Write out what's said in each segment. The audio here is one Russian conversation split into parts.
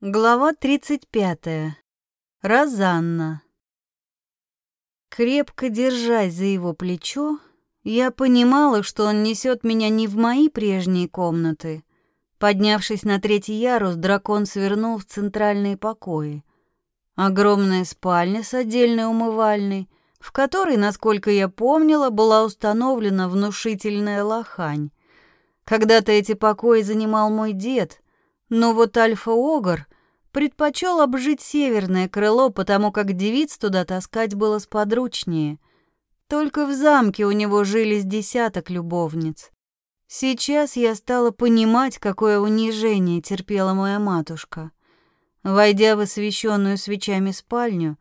Глава 35. Розанна. Крепко держась за его плечо, я понимала, что он несет меня не в мои прежние комнаты. Поднявшись на третий ярус, дракон свернул в центральные покои. Огромная спальня с отдельной умывальной, в которой, насколько я помнила, была установлена внушительная лохань. Когда-то эти покои занимал мой дед — но вот Альфа-Огр предпочел обжить северное крыло, потому как девиц туда таскать было сподручнее. Только в замке у него жили с десяток любовниц. Сейчас я стала понимать, какое унижение терпела моя матушка. Войдя в освещенную свечами спальню,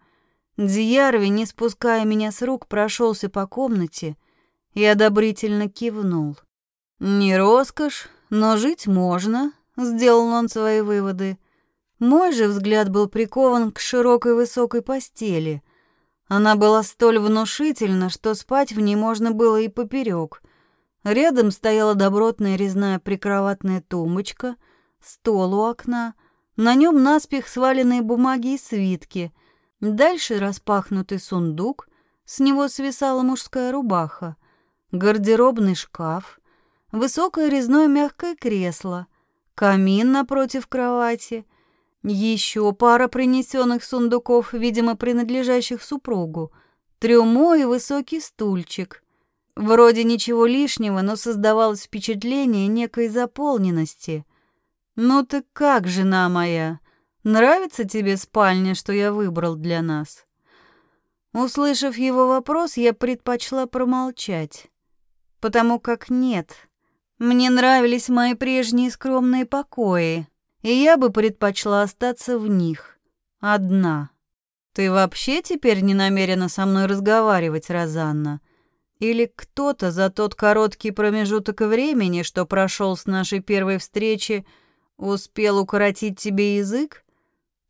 Дзиярви, не спуская меня с рук, прошелся по комнате и одобрительно кивнул. «Не роскошь, но жить можно», Сделал он свои выводы. Мой же взгляд был прикован к широкой высокой постели. Она была столь внушительна, что спать в ней можно было и поперек. Рядом стояла добротная резная прикроватная тумбочка, стол у окна, на нем наспех сваленные бумаги и свитки. Дальше распахнутый сундук, с него свисала мужская рубаха, гардеробный шкаф, высокое резное мягкое кресло — камин напротив кровати, еще пара принесенных сундуков, видимо, принадлежащих супругу, трюмо и высокий стульчик. Вроде ничего лишнего, но создавалось впечатление некой заполненности. «Ну ты как, жена моя, нравится тебе спальня, что я выбрал для нас?» Услышав его вопрос, я предпочла промолчать, потому как нет, мне нравились мои прежние скромные покои, и я бы предпочла остаться в них. Одна. Ты вообще теперь не намерена со мной разговаривать, Розанна? Или кто-то за тот короткий промежуток времени, что прошел с нашей первой встречи, успел укоротить тебе язык?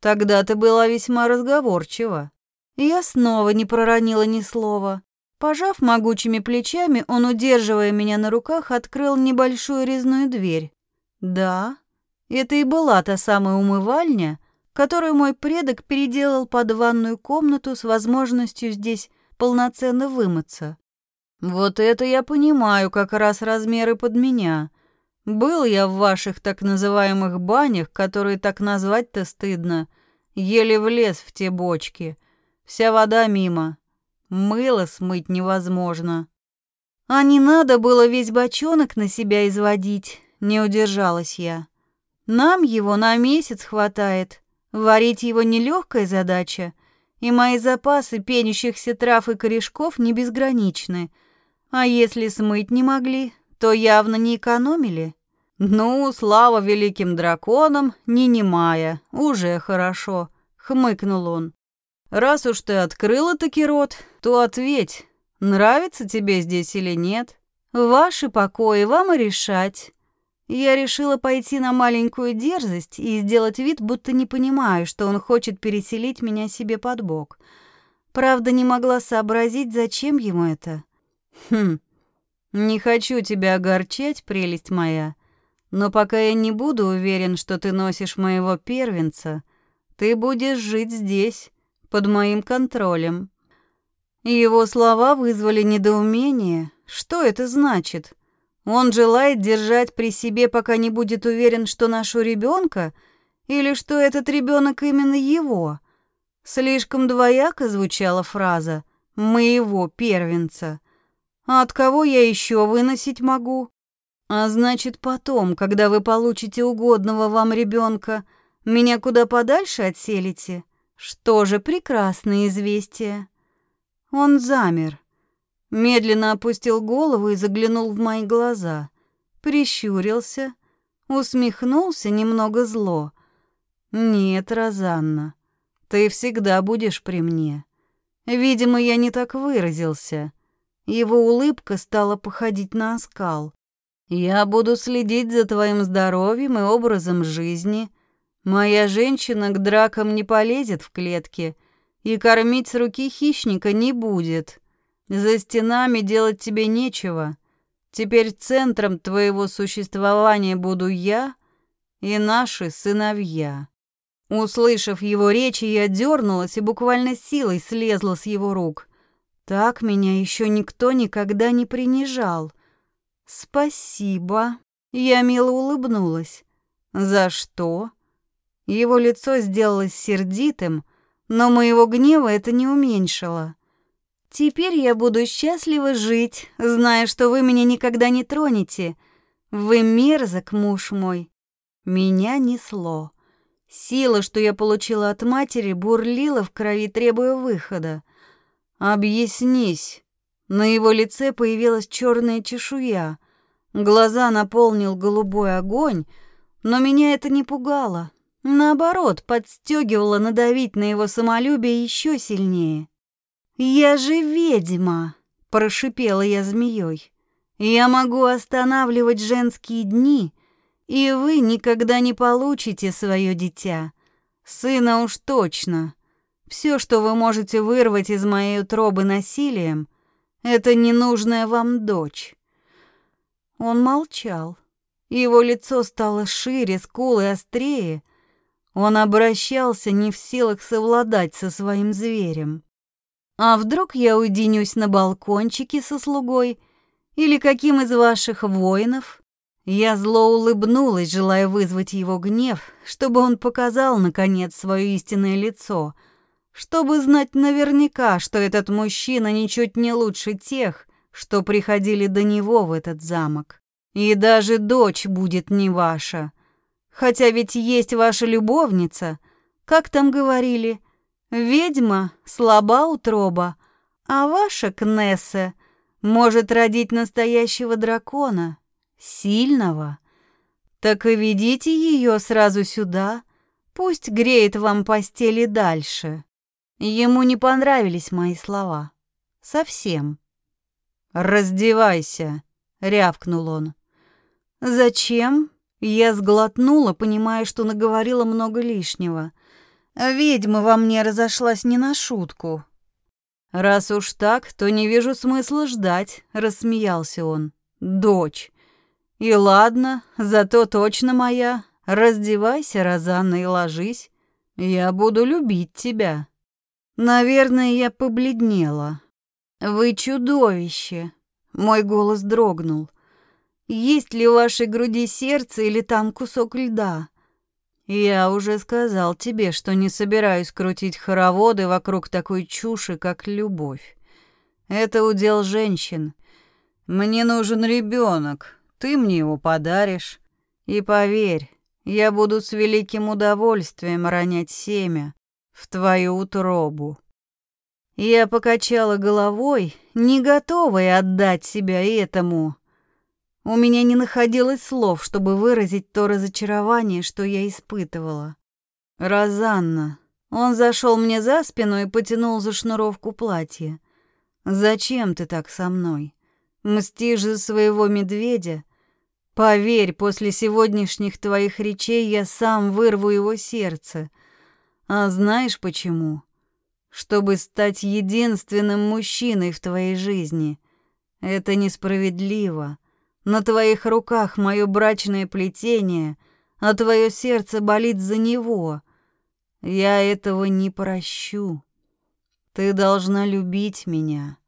Тогда ты была весьма разговорчива. Я снова не проронила ни слова. Пожав могучими плечами, он, удерживая меня на руках, открыл небольшую резную дверь. Да, это и была та самая умывальня, которую мой предок переделал под ванную комнату с возможностью здесь полноценно вымыться. Вот это я понимаю как раз размеры под меня. Был я в ваших так называемых банях, которые так назвать-то стыдно. Еле влез в те бочки. Вся вода мимо. Мыло смыть невозможно. А не надо было весь бочонок на себя изводить, не удержалась я. Нам его на месяц хватает. Варить его нелегкая задача, и мои запасы пенящихся трав и корешков не безграничны. А если смыть не могли, то явно не экономили. Ну, слава великим драконам, не немая, уже хорошо, хмыкнул он. Раз уж ты открыла таки рот, то ответь, нравится тебе здесь или нет. Ваши покои вам и решать. Я решила пойти на маленькую дерзость и сделать вид, будто не понимаю, что он хочет переселить меня себе под бок. Правда, не могла сообразить, зачем ему это. Хм, не хочу тебя огорчать, прелесть моя, но пока я не буду уверен, что ты носишь моего первенца, ты будешь жить здесь под моим контролем. Его слова вызвали недоумение. Что это значит? Он желает держать при себе, пока не будет уверен, что ношу ребенка, или что этот ребенок именно его? Слишком двояко звучала фраза «моего первенца». А от кого я еще выносить могу? А значит, потом, когда вы получите угодного вам ребенка, меня куда подальше отселите? Что же прекрасное известие. Он замер, медленно опустил голову и заглянул в мои глаза, прищурился, усмехнулся немного зло. Нет, Розанна, ты всегда будешь при мне. Видимо, я не так выразился. Его улыбка стала походить на оскал. Я буду следить за твоим здоровьем и образом жизни, Моя женщина к дракам не полезет в клетке и кормить с руки хищника не будет. За стенами делать тебе нечего. Теперь центром твоего существования буду я и наши сыновья. Услышав его речи, я дернулась и буквально силой слезла с его рук. Так меня еще никто никогда не принижал. Спасибо. Я мило улыбнулась. За что? Его лицо сделалось сердитым, но моего гнева это не уменьшило. Теперь я буду счастливо жить, зная, что вы меня никогда не тронете. Вы мерзок, муж мой. Меня несло. Сила, что я получила от матери, бурлила в крови, требуя выхода. «Объяснись». На его лице появилась черная чешуя. Глаза наполнил голубой огонь, но меня это не пугало. Наоборот, подстегивало надавить на его самолюбие еще сильнее. «Я же ведьма!» – прошипела я змеей. «Я могу останавливать женские дни, и вы никогда не получите свое дитя. Сына уж точно. Все, что вы можете вырвать из моей утробы насилием, это ненужная вам дочь». Он молчал. Его лицо стало шире, скулы острее. Он обращался не в силах совладать со своим зверем. А вдруг я уединюсь на балкончике со слугой или каким из ваших воинов? Я зло улыбнулась, желая вызвать его гнев, чтобы он показал, наконец, свое истинное лицо, чтобы знать наверняка, что этот мужчина ничуть не лучше тех, что приходили до него в этот замок. И даже дочь будет не ваша. Хотя ведь есть ваша любовница, как там говорили, Ведьма слаба утроба, а ваша Кнесса может родить настоящего дракона, сильного. Так и ведите ее сразу сюда, пусть греет вам постели дальше. Ему не понравились мои слова. Совсем. «Раздевайся», — рявкнул он. «Зачем?» Я сглотнула, понимая, что наговорила много лишнего. Ведьма во мне разошлась не на шутку. Раз уж так, то не вижу смысла ждать, рассмеялся он. Дочь. И ладно, зато точно моя. Раздевайся, Розанна, и ложись. Я буду любить тебя. Наверное, я побледнела. Вы чудовище. Мой голос дрогнул. Есть ли в вашей груди сердце или там кусок льда? «Я уже сказал тебе, что не собираюсь крутить хороводы вокруг такой чуши, как любовь. Это удел женщин. Мне нужен ребенок, ты мне его подаришь. И поверь, я буду с великим удовольствием ронять семя в твою утробу». Я покачала головой, не готовая отдать себя этому, у меня не находилось слов, чтобы выразить то разочарование, что я испытывала. «Розанна». Он зашел мне за спину и потянул за шнуровку платья. «Зачем ты так со мной? Мстишь за своего медведя? Поверь, после сегодняшних твоих речей я сам вырву его сердце. А знаешь почему? Чтобы стать единственным мужчиной в твоей жизни. Это несправедливо». На твоих руках мое брачное плетение, а твое сердце болит за него. Я этого не прощу. Ты должна любить меня.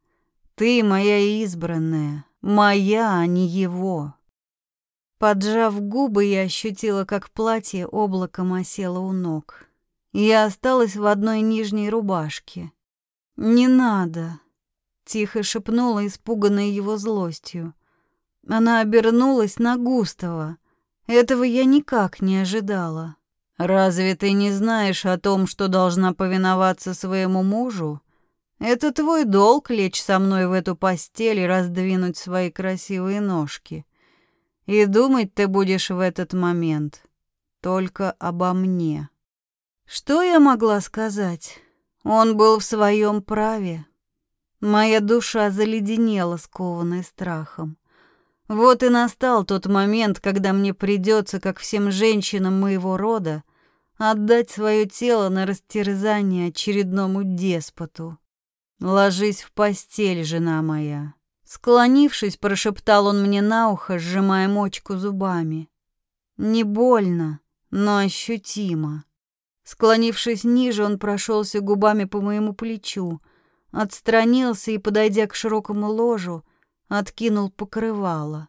Ты моя избранная, моя, а не его. Поджав губы, я ощутила, как платье облаком осело у ног. Я осталась в одной нижней рубашке. «Не надо», — тихо шепнула, испуганная его злостью. Она обернулась на Густава. Этого я никак не ожидала. «Разве ты не знаешь о том, что должна повиноваться своему мужу? Это твой долг лечь со мной в эту постель и раздвинуть свои красивые ножки. И думать ты будешь в этот момент только обо мне». Что я могла сказать? Он был в своем праве. Моя душа заледенела, скованная страхом. Вот и настал тот момент, когда мне придется, как всем женщинам моего рода, отдать свое тело на растерзание очередному деспоту. Ложись в постель, жена моя. Склонившись, прошептал он мне на ухо, сжимая мочку зубами. Не больно, но ощутимо. Склонившись ниже, он прошелся губами по моему плечу, отстранился и, подойдя к широкому ложу, откинул покрывало.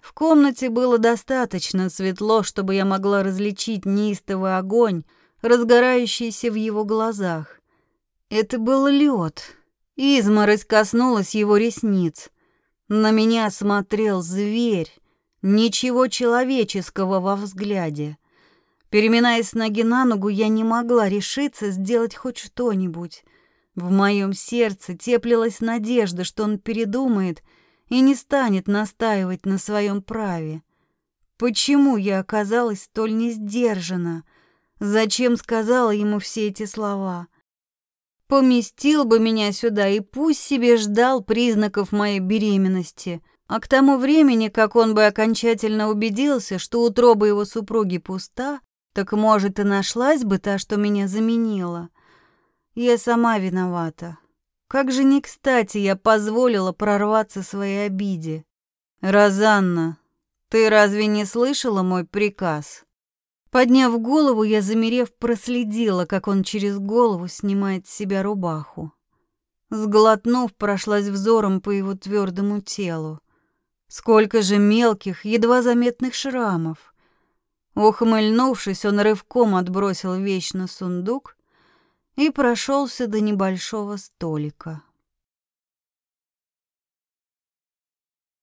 В комнате было достаточно светло, чтобы я могла различить неистовый огонь, разгорающийся в его глазах. Это был лед. Изморозь коснулась его ресниц. На меня смотрел зверь, ничего человеческого во взгляде. Переминаясь с ноги на ногу, я не могла решиться сделать хоть что-нибудь. В моем сердце теплилась надежда, что он передумает и не станет настаивать на своем праве. Почему я оказалась столь несдержана? Зачем сказала ему все эти слова? Поместил бы меня сюда и пусть себе ждал признаков моей беременности. А к тому времени, как он бы окончательно убедился, что утроба его супруги пуста, так, может, и нашлась бы та, что меня заменила. Я сама виновата. Как же не кстати я позволила прорваться своей обиде. Розанна, ты разве не слышала мой приказ? Подняв голову, я, замерев, проследила, как он через голову снимает с себя рубаху. Сглотнув, прошлась взором по его твердому телу. Сколько же мелких, едва заметных шрамов. Ухмыльнувшись, он рывком отбросил вещь на сундук и прошелся до небольшого столика.